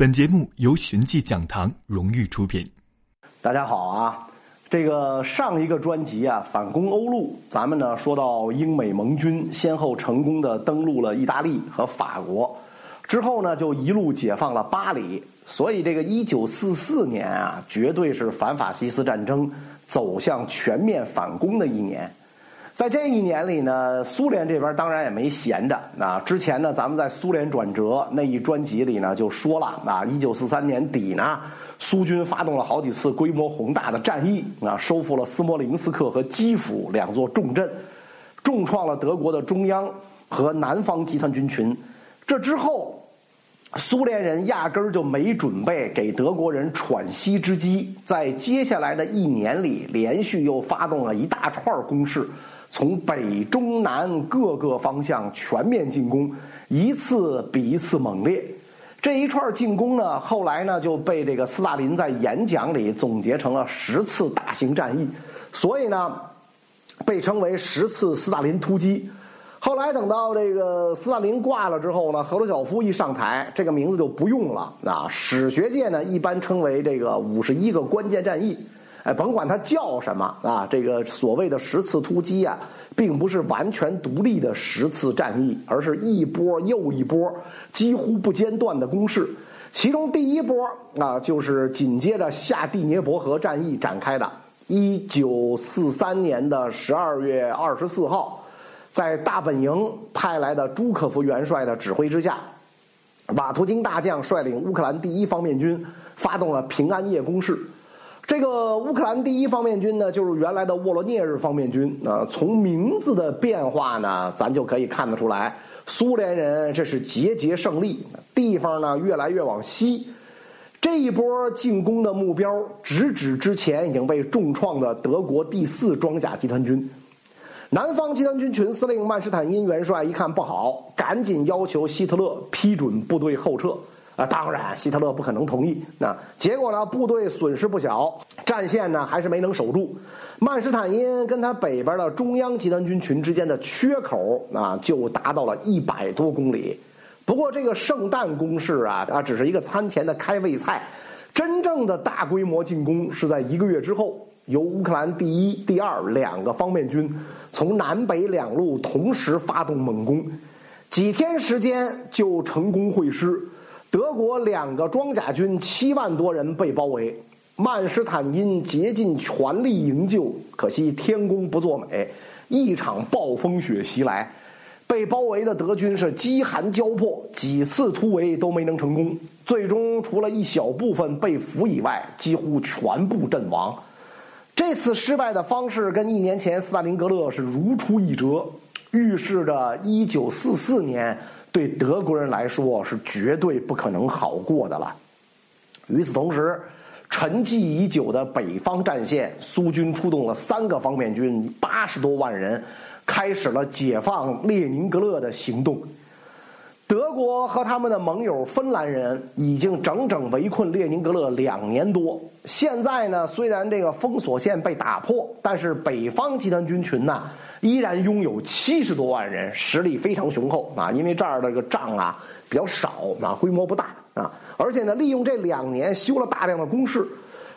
本节目由寻迹讲堂荣誉出品。大家好啊，这个上一个专辑啊，反攻欧陆，咱们呢说到英美盟军先后成功的登陆了意大利和法国，之后呢就一路解放了巴黎，所以这个一九四四年啊，绝对是反法西斯战争走向全面反攻的一年。在这一年里呢，苏联这边当然也没闲着。啊，之前呢，咱们在苏联转折那一专辑里呢就说了，啊，一九四三年底呢，苏军发动了好几次规模宏大的战役，啊，收复了斯摩棱斯克和基辅两座重镇，重创了德国的中央和南方集团军群。这之后，苏联人压根儿就没准备给德国人喘息之机，在接下来的一年里，连续又发动了一大串攻势。从北中南各个方向全面进攻，一次比一次猛烈。这一串进攻呢，后来呢就被这个斯大林在演讲里总结成了十次大型战役，所以呢被称为十次斯大林突击。后来等到这个斯大林挂了之后呢，赫鲁晓夫一上台，这个名字就不用了啊。史学界呢一般称为这个五十一个关键战役。哎，甭管它叫什么啊，这个所谓的十次突击啊，并不是完全独立的十次战役，而是一波又一波几乎不间断的攻势。其中第一波啊，就是紧接着下第聂伯河战役展开的。一九四三年的十二月二十四号，在大本营派来的朱可夫元帅的指挥之下，瓦图金大将率领乌克兰第一方面军发动了平安夜攻势。这个乌克兰第一方面军呢，就是原来的沃罗涅日方面军啊。从名字的变化呢，咱就可以看得出来，苏联人这是节节胜利，地方呢越来越往西。这一波进攻的目标直指之前已经被重创的德国第四装甲集团军。南方集团军群司令曼施坦因元帅一看不好，赶紧要求希特勒批准部队后撤。啊，当然，希特勒不可能同意。那结果呢？部队损失不小，战线呢还是没能守住。曼施坦因跟他北边的中央集团军群之间的缺口啊，就达到了一百多公里。不过这个圣诞攻势啊啊，只是一个餐前的开胃菜。真正的大规模进攻是在一个月之后，由乌克兰第一、第二两个方面军从南北两路同时发动猛攻，几天时间就成功会师。德国两个装甲军七万多人被包围，曼施坦因竭尽全力营救，可惜天公不作美，一场暴风雪袭来，被包围的德军是饥寒交迫，几次突围都没能成功，最终除了一小部分被俘以外，几乎全部阵亡。这次失败的方式跟一年前斯大林格勒是如出一辙，预示着一九四四年。对德国人来说是绝对不可能好过的了。与此同时，沉寂已久的北方战线，苏军出动了三个方面军，八十多万人，开始了解放列宁格勒的行动。德国和他们的盟友芬兰人已经整整围困列宁格勒两年多。现在呢，虽然这个封锁线被打破，但是北方集团军群呢？依然拥有七十多万人，实力非常雄厚啊！因为这儿的这个仗啊比较少啊，规模不大啊，而且呢，利用这两年修了大量的工事。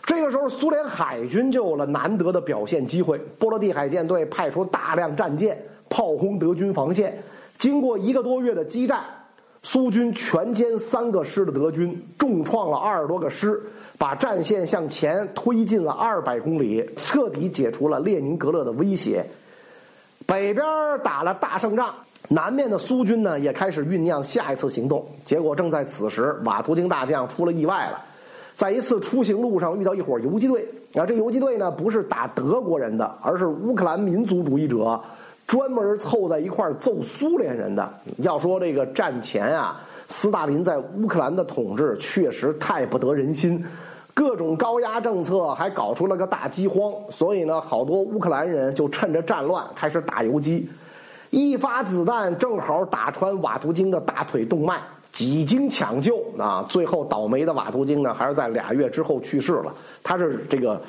这个时候，苏联海军就有了难得的表现机会。波罗的海舰队派出大量战舰炮轰德军防线。经过一个多月的激战，苏军全歼三个师的德军，重创了二十多个师，把战线向前推进了二百公里，彻底解除了列宁格勒的威胁。北边打了大胜仗，南面的苏军呢也开始酝酿下一次行动。结果正在此时，瓦图金大将出了意外了，在一次出行路上遇到一伙游击队。啊，这游击队呢不是打德国人的，而是乌克兰民族主义者，专门凑在一块揍苏联人的。要说这个战前啊，斯大林在乌克兰的统治确实太不得人心。各种高压政策还搞出了个大饥荒，所以呢，好多乌克兰人就趁着战乱开始打游击，一发子弹正好打穿瓦图京的大腿动脉，几经抢救啊，最后倒霉的瓦图京呢，还是在俩月之后去世了。他是这个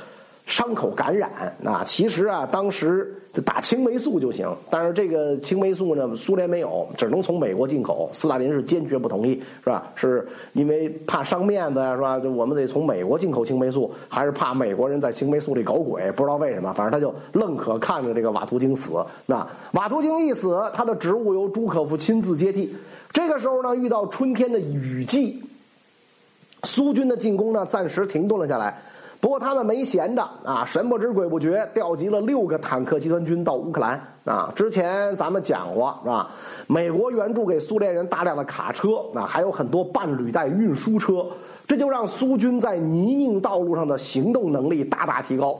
伤口感染啊，其实啊，当时就打青霉素就行，但是这个青霉素呢，苏联没有，只能从美国进口。斯大林是坚决不同意，是吧？是因为怕伤面子呀，是吧？就我们得从美国进口青霉素，还是怕美国人在青霉素里搞鬼？不知道为什么，反正他就愣可看着这个瓦图京死。那瓦图京一死，他的职务由朱可夫亲自接替。这个时候呢，遇到春天的雨季，苏军的进攻呢，暂时停顿了下来。不过他们没闲着啊，神不知鬼不觉调集了六个坦克集团军到乌克兰啊。之前咱们讲过是吧？美国援助给苏联人大量的卡车啊，还有很多半履带运输车，这就让苏军在泥泞道路上的行动能力大大提高。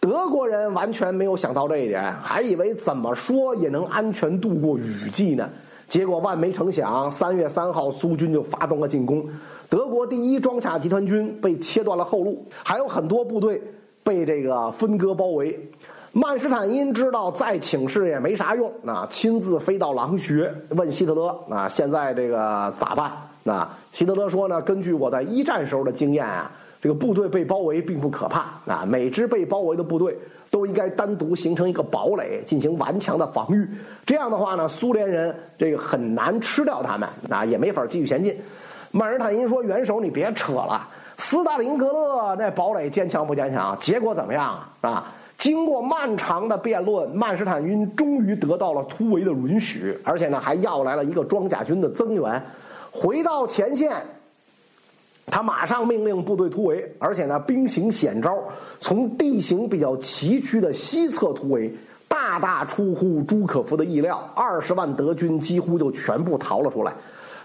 德国人完全没有想到这一点，还以为怎么说也能安全度过雨季呢。结果万没成想，三月三号苏军就发动了进攻。德国第一装甲集团军被切断了后路，还有很多部队被这个分割包围。曼施坦因知道再请示也没啥用，啊，亲自飞到狼穴问希特勒啊，现在这个咋办？那，希特勒说呢，根据我在一战时候的经验啊，这个部队被包围并不可怕啊，每支被包围的部队都应该单独形成一个堡垒，进行顽强的防御。这样的话呢，苏联人这个很难吃掉他们啊，也没法继续前进。曼施坦因说：“元首，你别扯了，斯大林格勒那堡垒坚强不坚强？结果怎么样啊？经过漫长的辩论，曼施坦因终于得到了突围的允许，而且呢，还要来了一个装甲军的增援。回到前线，他马上命令部队突围，而且呢，兵行险招，从地形比较崎岖的西侧突围，大大出乎朱可夫的意料，二十万德军几乎就全部逃了出来。”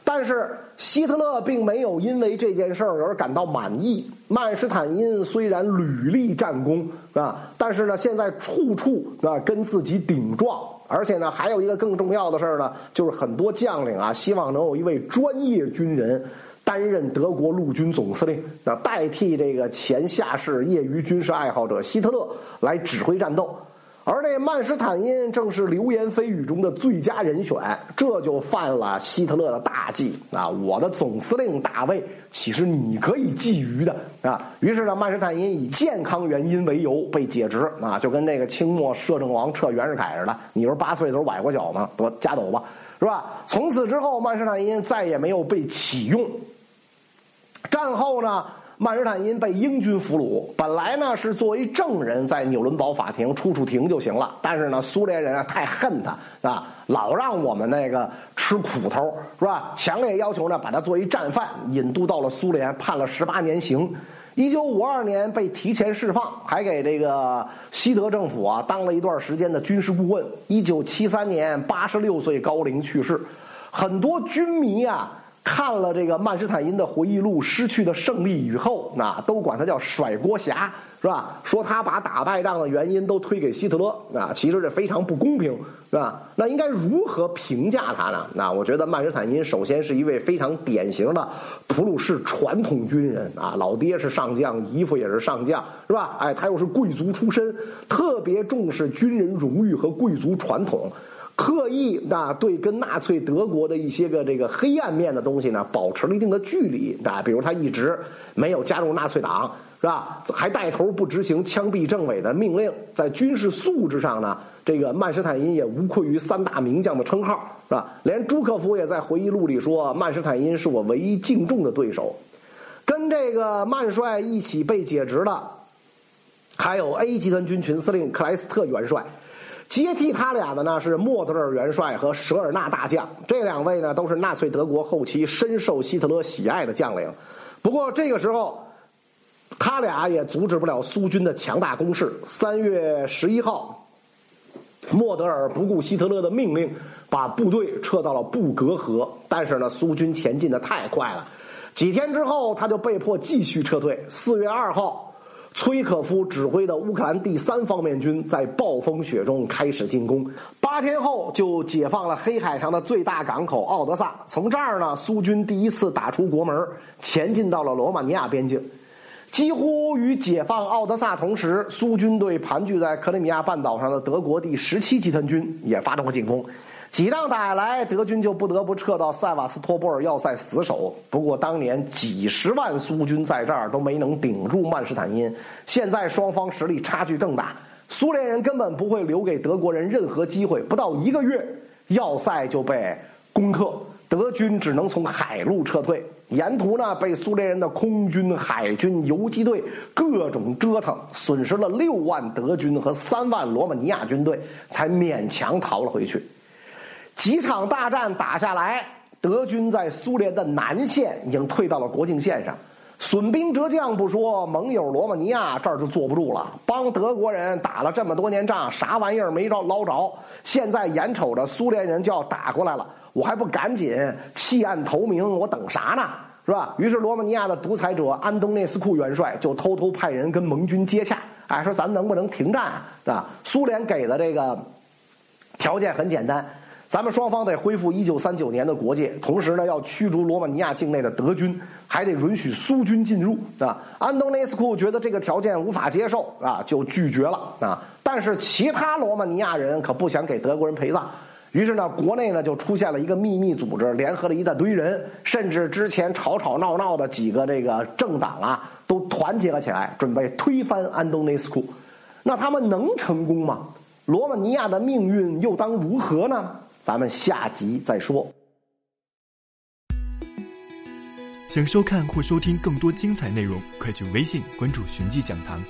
但是希特勒并没有因为这件事儿而感到满意。曼施坦因虽然屡立战功啊，但是呢，现在处处啊跟自己顶撞，而且呢，还有一个更重要的事儿呢，就是很多将领啊希望能有一位专业军人担任德国陆军总司令，那代替这个前下士业余军事爱好者希特勒来指挥战斗。而这曼施坦因正是流言蜚语中的最佳人选，这就犯了希特勒的大忌啊！我的总司令大位岂是你可以觊觎的啊？于是呢，曼施坦因以健康原因为由被解职啊，就跟那个清末摄政王撤袁世凯似的，你说八岁的时候崴过脚吗？得夹走吧，是吧？从此之后，曼施坦因再也没有被启用。战后呢？曼施坦因被英军俘虏，本来呢是作为证人在纽伦堡法庭出出庭就行了，但是呢苏联人啊太恨他啊，老让我们那个吃苦头是吧？强烈要求呢把他作为战犯引渡到了苏联，判了十八年刑。一九五二年被提前释放，还给这个西德政府啊当了一段时间的军事顾问。一九七三年八十六岁高龄去世，很多军迷啊。看了这个曼施坦因的回忆录《失去的胜利》以后，那都管他叫甩锅侠，是吧？说他把打败仗的原因都推给希特勒，啊，其实这非常不公平，是吧？那应该如何评价他呢？那我觉得曼施坦因首先是一位非常典型的普鲁士传统军人啊，老爹是上将，姨父也是上将，是吧？哎，他又是贵族出身，特别重视军人荣誉和贵族传统。刻意啊，对跟纳粹德国的一些个这个黑暗面的东西呢，保持了一定的距离啊。比如他一直没有加入纳粹党，是吧？还带头不执行枪毙政委的命令。在军事素质上呢，这个曼施坦因也无愧于三大名将的称号，是吧？连朱可夫也在回忆录里说，曼施坦因是我唯一敬重的对手。跟这个曼帅一起被解职的，还有 A 集团军群司令克莱斯特元帅。接替他俩的呢是莫德尔元帅和舍尔纳大将，这两位呢都是纳粹德国后期深受希特勒喜爱的将领。不过这个时候，他俩也阻止不了苏军的强大攻势。三月十一号，莫德尔不顾希特勒的命令，把部队撤到了布格河。但是呢，苏军前进的太快了，几天之后他就被迫继续撤退。四月二号。崔可夫指挥的乌克兰第三方面军在暴风雪中开始进攻，八天后就解放了黑海上的最大港口奥德萨。从这儿呢，苏军第一次打出国门，前进到了罗马尼亚边境。几乎与解放奥德萨同时，苏军队盘踞在克里米亚半岛上的德国第十七集团军也发动了进攻。几仗打下来，德军就不得不撤到塞瓦斯托波尔要塞死守。不过当年几十万苏军在这儿都没能顶住曼施坦因，现在双方实力差距更大，苏联人根本不会留给德国人任何机会。不到一个月，要塞就被攻克，德军只能从海路撤退。沿途呢，被苏联人的空军、海军、游击队各种折腾，损失了六万德军和三万罗马尼亚军队，才勉强逃了回去。几场大战打下来，德军在苏联的南线已经退到了国境线上，损兵折将不说，盟友罗马尼亚这儿就坐不住了。帮德国人打了这么多年仗，啥玩意儿没着捞着，现在眼瞅着苏联人就要打过来了，我还不赶紧弃暗投明，我等啥呢？是吧？于是罗马尼亚的独裁者安东内斯库元帅就偷偷派人跟盟军接洽，哎，说咱能不能停战？啊？苏联给的这个条件很简单。咱们双方得恢复一九三九年的国界，同时呢要驱逐罗马尼亚境内的德军，还得允许苏军进入啊。安东内斯库觉得这个条件无法接受啊，就拒绝了啊。但是其他罗马尼亚人可不想给德国人陪葬，于是呢，国内呢就出现了一个秘密组织，联合了一大堆人，甚至之前吵吵闹闹的几个这个政党啊，都团结了起来，准备推翻安东内斯库。那他们能成功吗？罗马尼亚的命运又当如何呢？咱们下集再说。想收看或收听更多精彩内容，快去微信关注“寻迹讲堂”。